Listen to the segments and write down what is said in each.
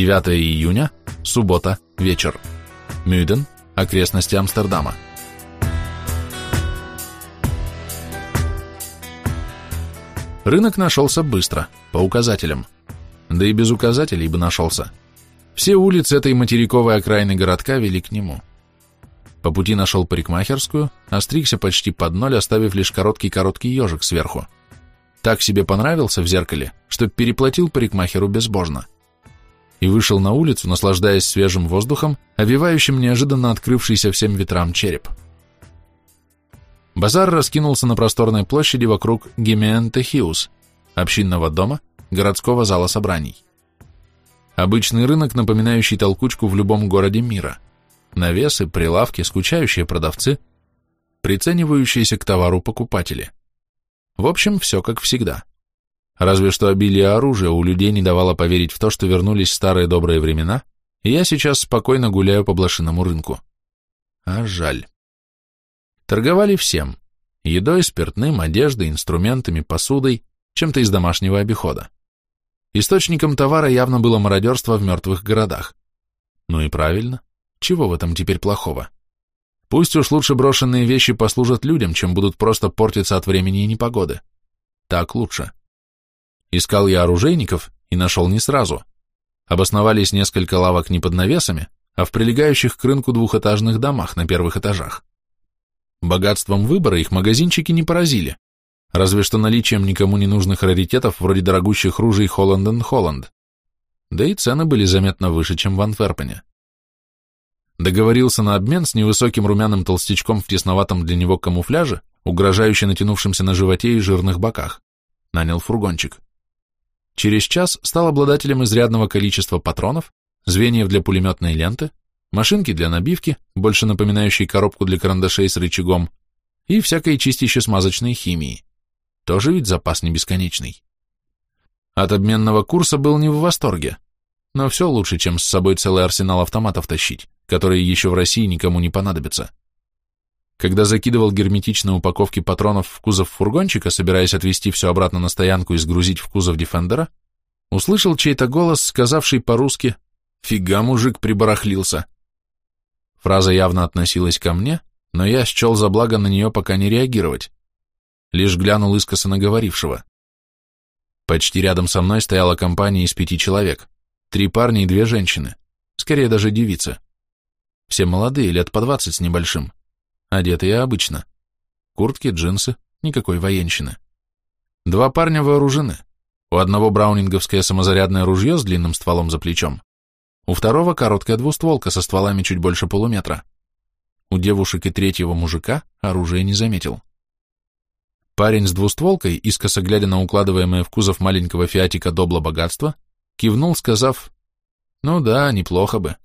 9 июня, суббота, вечер. Мюден, окрестности Амстердама. Рынок нашелся быстро, по указателям. Да и без указателей бы нашелся. Все улицы этой материковой окраины городка вели к нему. По пути нашел парикмахерскую, остригся почти под ноль, оставив лишь короткий-короткий ежик сверху. Так себе понравился в зеркале, что переплатил парикмахеру безбожно. И вышел на улицу, наслаждаясь свежим воздухом, овивающим неожиданно открывшийся всем ветрам череп. Базар раскинулся на просторной площади вокруг Гемиэнте-Хиус, общинного дома, городского зала собраний. Обычный рынок, напоминающий толкучку в любом городе мира. Навесы, прилавки, скучающие продавцы, приценивающиеся к товару покупатели. В общем, все как всегда. Разве что обилие оружия у людей не давало поверить в то, что вернулись старые добрые времена, и я сейчас спокойно гуляю по блошиному рынку. А жаль. Торговали всем. Едой, спиртным, одеждой, инструментами, посудой, чем-то из домашнего обихода. Источником товара явно было мародерство в мертвых городах. Ну и правильно. Чего в этом теперь плохого? Пусть уж лучше брошенные вещи послужат людям, чем будут просто портиться от времени и непогоды. Так лучше. Искал я оружейников и нашел не сразу. Обосновались несколько лавок не под навесами, а в прилегающих к рынку двухэтажных домах на первых этажах. Богатством выбора их магазинчики не поразили, разве что наличием никому не нужных раритетов вроде дорогущих ружей Холланд Холланд. Да и цены были заметно выше, чем в Антверпене. Договорился на обмен с невысоким румяным толстячком в тесноватом для него камуфляже, угрожающе натянувшимся на животе и жирных боках. Нанял фургончик. Через час стал обладателем изрядного количества патронов, звеньев для пулеметной ленты, машинки для набивки, больше напоминающей коробку для карандашей с рычагом, и всякой чистяще-смазочной химии. Тоже ведь запас не бесконечный. От обменного курса был не в восторге, но все лучше, чем с собой целый арсенал автоматов тащить, которые еще в России никому не понадобятся. Когда закидывал герметичные упаковки патронов в кузов фургончика, собираясь отвезти все обратно на стоянку и сгрузить в кузов Дефендера, услышал чей-то голос, сказавший по-русски «Фига мужик прибарахлился». Фраза явно относилась ко мне, но я счел за благо на нее пока не реагировать. Лишь глянул искоса на говорившего. Почти рядом со мной стояла компания из пяти человек. Три парня и две женщины. Скорее даже девицы. Все молодые, лет по двадцать с небольшим. Одетые обычно. Куртки, джинсы, никакой военщины. Два парня вооружены. У одного браунинговское самозарядное ружье с длинным стволом за плечом, у второго короткая двустволка со стволами чуть больше полуметра. У девушек и третьего мужика оружие не заметил. Парень с двустволкой, искоса глядя на укладываемое в кузов маленького фиатика добла богатства, кивнул, сказав, «Ну да, неплохо бы».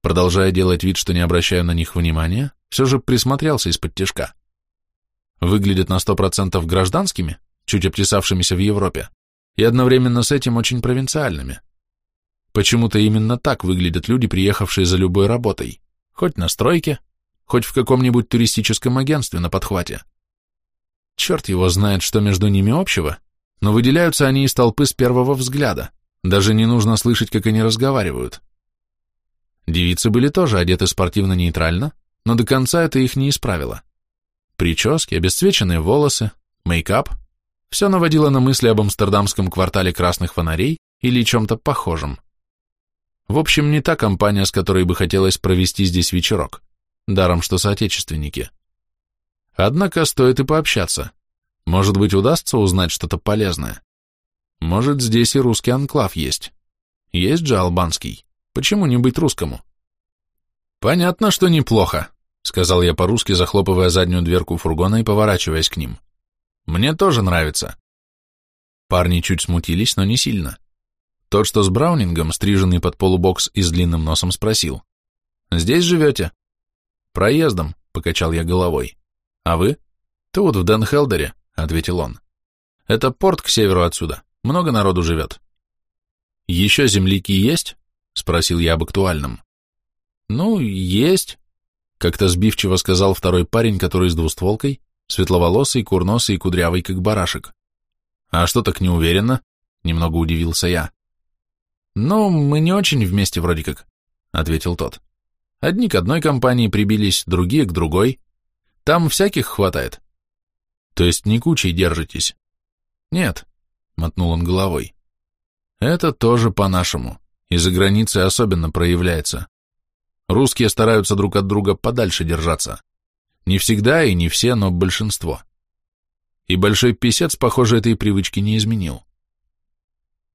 Продолжая делать вид, что не обращаю на них внимания, все же присмотрелся из-под тяжка. Выглядят на сто процентов гражданскими, чуть обтесавшимися в Европе, и одновременно с этим очень провинциальными. Почему-то именно так выглядят люди, приехавшие за любой работой, хоть на стройке, хоть в каком-нибудь туристическом агентстве на подхвате. Черт его знает, что между ними общего, но выделяются они из толпы с первого взгляда, даже не нужно слышать, как они разговаривают. Девицы были тоже одеты спортивно-нейтрально, но до конца это их не исправило. Прически, обесцвеченные волосы, мейкап – все наводило на мысли об амстердамском квартале красных фонарей или чем-то похожем. В общем, не та компания, с которой бы хотелось провести здесь вечерок, даром что соотечественники. Однако стоит и пообщаться. Может быть, удастся узнать что-то полезное. Может, здесь и русский анклав есть. Есть же албанский. Почему не быть русскому? Понятно, что неплохо, сказал я по-русски, захлопывая заднюю дверку фургона и поворачиваясь к ним. Мне тоже нравится. Парни чуть смутились, но не сильно. Тот, что с Браунингом, стриженный под полубокс и с длинным носом, спросил. «Здесь живете?» «Проездом», — покачал я головой. «А вы?» «Тут, в Денхелдере», — ответил он. «Это порт к северу отсюда. Много народу живет». «Еще земляки есть?» — спросил я об актуальном. «Ну, есть», — как-то сбивчиво сказал второй парень, который с двустволкой, светловолосый, курносый и кудрявый, как барашек. «А что так неуверенно?» — немного удивился я. Ну, мы не очень вместе вроде как, ответил тот. Одни к одной компании прибились, другие к другой. Там всяких хватает. То есть не кучей держитесь? Нет, мотнул он головой. Это тоже по-нашему, и за границей особенно проявляется. Русские стараются друг от друга подальше держаться. Не всегда и не все, но большинство. И большой писец, похоже, этой привычки не изменил.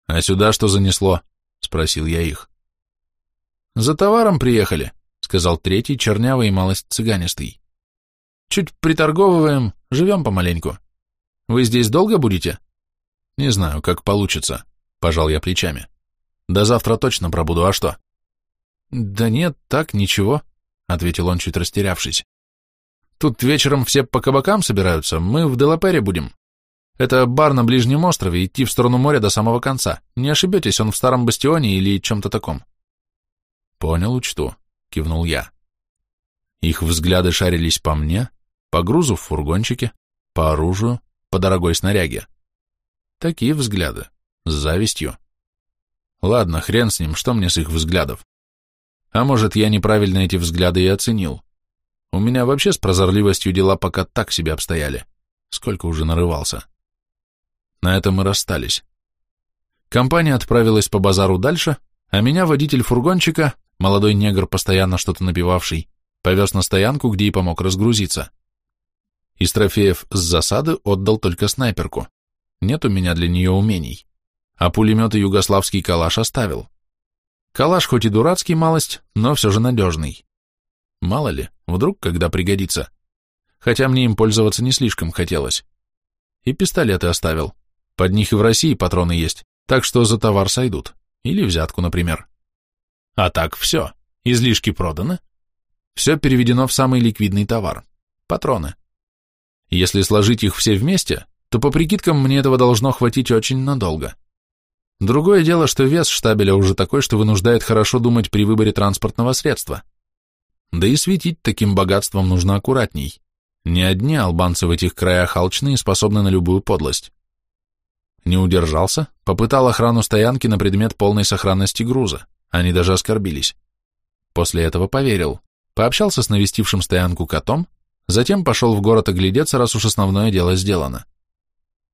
«А сюда что занесло?» — спросил я их. «За товаром приехали», — сказал третий, чернявый и малость цыганистый. «Чуть приторговываем, живем помаленьку. Вы здесь долго будете?» «Не знаю, как получится», — пожал я плечами. «До завтра точно пробуду, а что?» «Да нет, так, ничего», — ответил он, чуть растерявшись. Тут вечером все по кабакам собираются, мы в Делапере будем. Это бар на ближнем острове, идти в сторону моря до самого конца. Не ошибетесь, он в старом бастионе или чем-то таком. Понял, учту, кивнул я. Их взгляды шарились по мне, по грузу в фургончике, по оружию, по дорогой снаряге. Такие взгляды, с завистью. Ладно, хрен с ним, что мне с их взглядов? А может, я неправильно эти взгляды и оценил. У меня вообще с прозорливостью дела пока так себе обстояли. Сколько уже нарывался. На этом мы расстались. Компания отправилась по базару дальше, а меня водитель фургончика, молодой негр, постоянно что-то напивавший, повез на стоянку, где и помог разгрузиться. Из трофеев с засады отдал только снайперку. Нет у меня для нее умений. А пулемет и югославский калаш оставил. Калаш хоть и дурацкий малость, но все же надежный. Мало ли, вдруг когда пригодится. Хотя мне им пользоваться не слишком хотелось. И пистолеты оставил. Под них и в России патроны есть, так что за товар сойдут. Или взятку, например. А так все. Излишки проданы. Все переведено в самый ликвидный товар. Патроны. Если сложить их все вместе, то по прикидкам мне этого должно хватить очень надолго. Другое дело, что вес штабеля уже такой, что вынуждает хорошо думать при выборе транспортного средства. Да и светить таким богатством нужно аккуратней. Не одни албанцы в этих краях алчные способны на любую подлость. Не удержался, попытал охрану стоянки на предмет полной сохранности груза. Они даже оскорбились. После этого поверил. Пообщался с навестившим стоянку котом, затем пошел в город оглядеться, раз уж основное дело сделано.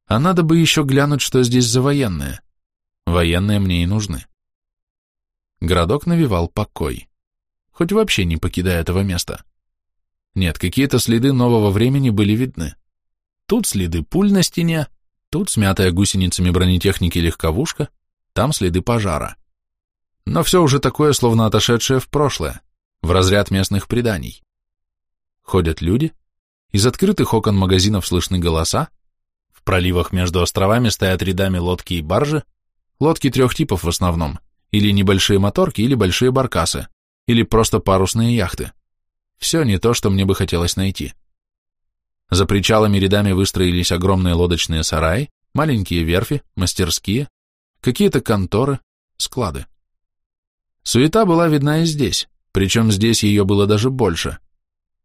А надо бы еще глянуть, что здесь за военные. Военные мне и нужны. Городок навевал покой хоть вообще не покидая этого места. Нет, какие-то следы нового времени были видны. Тут следы пуль на стене, тут смятая гусеницами бронетехники легковушка, там следы пожара. Но все уже такое, словно отошедшее в прошлое, в разряд местных преданий. Ходят люди, из открытых окон магазинов слышны голоса, в проливах между островами стоят рядами лодки и баржи, лодки трех типов в основном, или небольшие моторки, или большие баркасы, или просто парусные яхты. Все не то, что мне бы хотелось найти. За причалами рядами выстроились огромные лодочные сараи, маленькие верфи, мастерские, какие-то конторы, склады. Суета была видна и здесь, причем здесь ее было даже больше.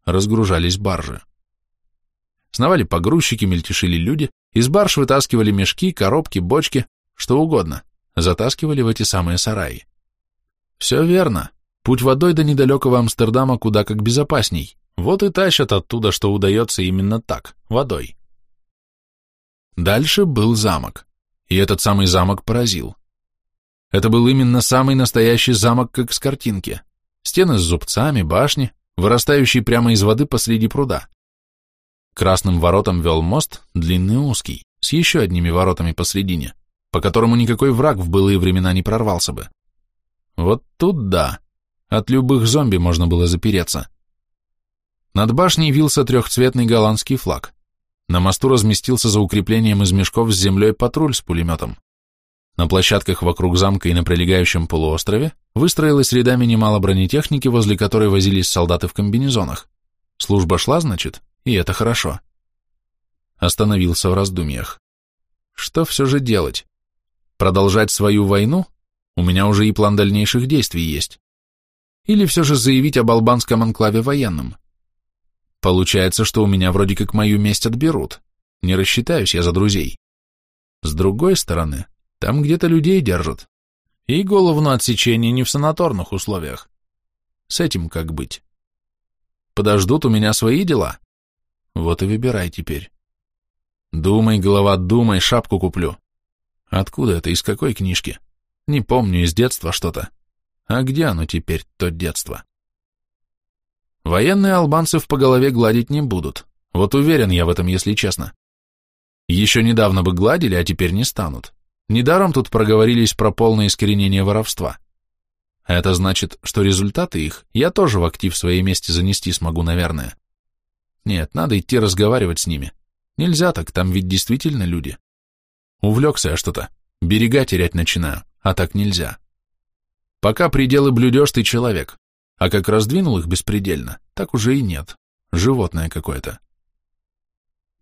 Разгружались баржи. Сновали погрузчики, мельтешили люди, из барж вытаскивали мешки, коробки, бочки, что угодно, затаскивали в эти самые сараи. Все верно, Путь водой до недалекого Амстердама куда как безопасней. Вот и тащат оттуда, что удается именно так, водой. Дальше был замок. И этот самый замок поразил. Это был именно самый настоящий замок, как с картинки. Стены с зубцами, башни, вырастающие прямо из воды посреди пруда. Красным воротам вел мост, длинный узкий, с еще одними воротами посредине, по которому никакой враг в былые времена не прорвался бы. Вот тут да. От любых зомби можно было запереться. Над башней вился трехцветный голландский флаг. На мосту разместился за укреплением из мешков с землей патруль с пулеметом. На площадках вокруг замка и на прилегающем полуострове выстроилась рядами немало бронетехники, возле которой возились солдаты в комбинезонах. Служба шла, значит, и это хорошо. Остановился в раздумьях. Что все же делать? Продолжать свою войну? У меня уже и план дальнейших действий есть. Или все же заявить об албанском анклаве военным? Получается, что у меня вроде как мою месть отберут. Не рассчитаюсь я за друзей. С другой стороны, там где-то людей держат. И голову на отсечение не в санаторных условиях. С этим как быть? Подождут у меня свои дела? Вот и выбирай теперь. Думай, голова, думай, шапку куплю. Откуда это, из какой книжки? Не помню, из детства что-то. А где оно теперь, то детство? Военные албанцев по голове гладить не будут. Вот уверен я в этом, если честно. Еще недавно бы гладили, а теперь не станут. Недаром тут проговорились про полное искоренение воровства. Это значит, что результаты их я тоже в актив своей месте занести смогу, наверное. Нет, надо идти разговаривать с ними. Нельзя так, там ведь действительно люди. Увлекся я что-то, берега терять начинаю, а так нельзя. Пока пределы блюдешь, ты человек, а как раздвинул их беспредельно, так уже и нет. Животное какое-то.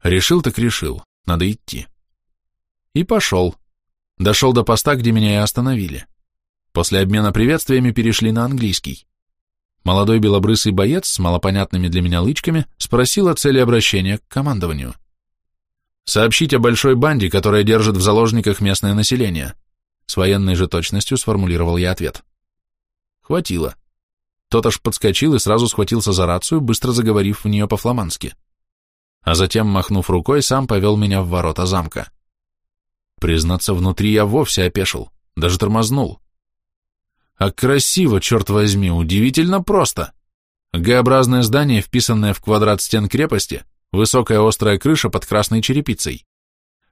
Решил так решил, надо идти. И пошел. Дошел до поста, где меня и остановили. После обмена приветствиями перешли на английский. Молодой белобрысый боец с малопонятными для меня лычками спросил о цели обращения к командованию. «Сообщить о большой банде, которая держит в заложниках местное население», с военной же точностью сформулировал я ответ. Хватило. Тот аж подскочил и сразу схватился за рацию, быстро заговорив в нее по-фламандски. А затем, махнув рукой, сам повел меня в ворота замка. Признаться, внутри я вовсе опешил, даже тормознул. А красиво, черт возьми, удивительно просто. Г-образное здание, вписанное в квадрат стен крепости, высокая острая крыша под красной черепицей.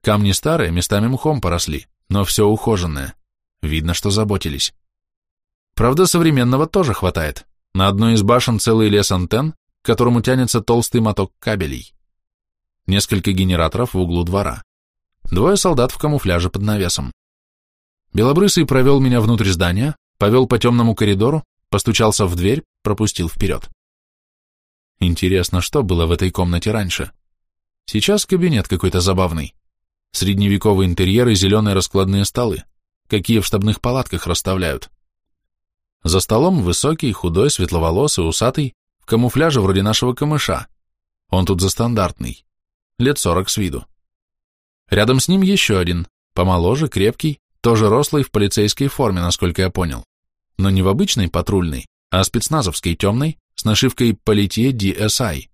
Камни старые, местами мхом поросли, но все ухоженное. Видно, что заботились. Правда, современного тоже хватает. На одной из башен целый лес антенн, к которому тянется толстый моток кабелей. Несколько генераторов в углу двора. Двое солдат в камуфляже под навесом. Белобрысый провел меня внутрь здания, повел по темному коридору, постучался в дверь, пропустил вперед. Интересно, что было в этой комнате раньше? Сейчас кабинет какой-то забавный. Средневековый интерьер и зеленые раскладные столы, какие в штабных палатках расставляют. За столом высокий, худой, светловолосый, усатый, в камуфляже вроде нашего камыша. Он тут за стандартный. Лет сорок с виду. Рядом с ним еще один, помоложе, крепкий, тоже рослый в полицейской форме, насколько я понял. Но не в обычной патрульной, а спецназовской темной, с нашивкой «Политие DSI».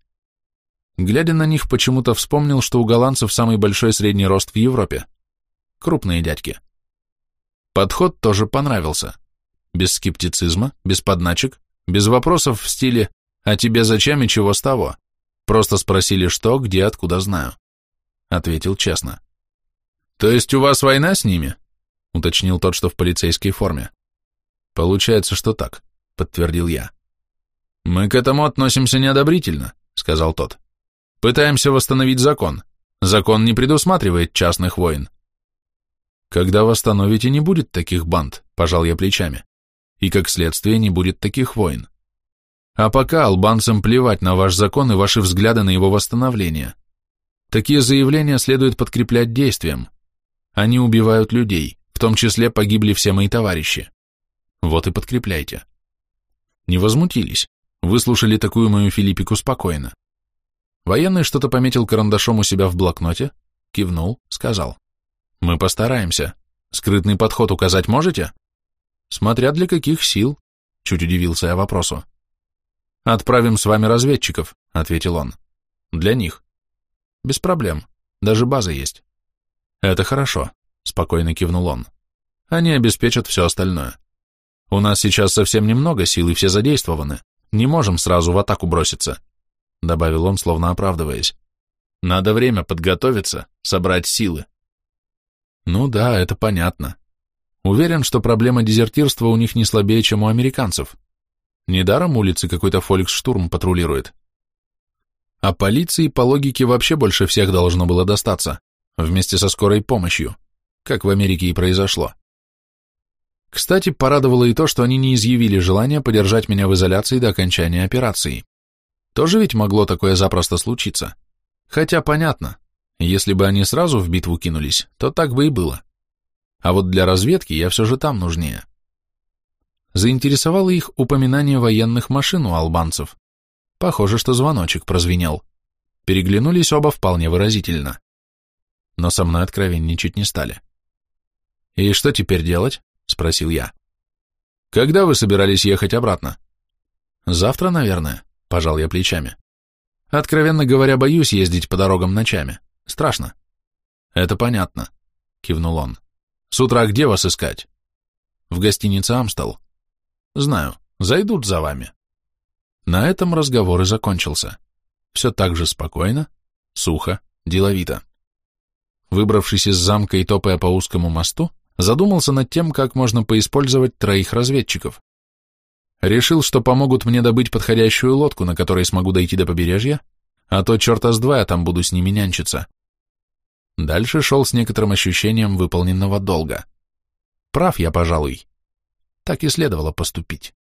Глядя на них, почему-то вспомнил, что у голландцев самый большой средний рост в Европе. Крупные дядьки. Подход тоже понравился без скептицизма, без подначек, без вопросов в стиле «А тебе зачем и чего с того?» Просто спросили что, где, откуда знаю. Ответил честно. «То есть у вас война с ними?» уточнил тот, что в полицейской форме. «Получается, что так», подтвердил я. «Мы к этому относимся неодобрительно», сказал тот. «Пытаемся восстановить закон. Закон не предусматривает частных войн». «Когда восстановите, не будет таких банд», пожал я плечами и, как следствие, не будет таких войн. А пока албанцам плевать на ваш закон и ваши взгляды на его восстановление. Такие заявления следует подкреплять действием. Они убивают людей, в том числе погибли все мои товарищи. Вот и подкрепляйте. Не возмутились, выслушали такую мою Филиппику спокойно. Военный что-то пометил карандашом у себя в блокноте, кивнул, сказал. «Мы постараемся. Скрытный подход указать можете?» Смотря для каких сил, чуть удивился я вопросу. Отправим с вами разведчиков, ответил он. Для них. Без проблем, даже база есть. Это хорошо, спокойно кивнул он. Они обеспечат все остальное. У нас сейчас совсем немного сил и все задействованы. Не можем сразу в атаку броситься, добавил он, словно оправдываясь. Надо время подготовиться, собрать силы. Ну да, это понятно. Уверен, что проблема дезертирства у них не слабее, чем у американцев. Недаром улицы какой-то фольксштурм патрулирует. А полиции по логике вообще больше всех должно было достаться, вместе со скорой помощью, как в Америке и произошло. Кстати, порадовало и то, что они не изъявили желания подержать меня в изоляции до окончания операции. Тоже ведь могло такое запросто случиться. Хотя понятно, если бы они сразу в битву кинулись, то так бы и было. А вот для разведки я все же там нужнее. Заинтересовало их упоминание военных машин у албанцев. Похоже, что звоночек прозвенел. Переглянулись оба вполне выразительно. Но со мной откровенничать не стали. «И что теперь делать?» — спросил я. Когда вы собирались ехать обратно? Завтра, наверное, пожал я плечами. Откровенно говоря, боюсь ездить по дорогам ночами. Страшно. Это понятно, кивнул он. С утра где вас искать? В гостинице Амстел. Знаю, зайдут за вами. На этом разговор и закончился. Все так же спокойно, сухо, деловито. Выбравшись из замка и топая по узкому мосту, задумался над тем, как можно поиспользовать троих разведчиков. Решил, что помогут мне добыть подходящую лодку, на которой смогу дойти до побережья, а то черта с два я там буду с ними нянчиться. Дальше шел с некоторым ощущением выполненного долга. Прав я, пожалуй. Так и следовало поступить.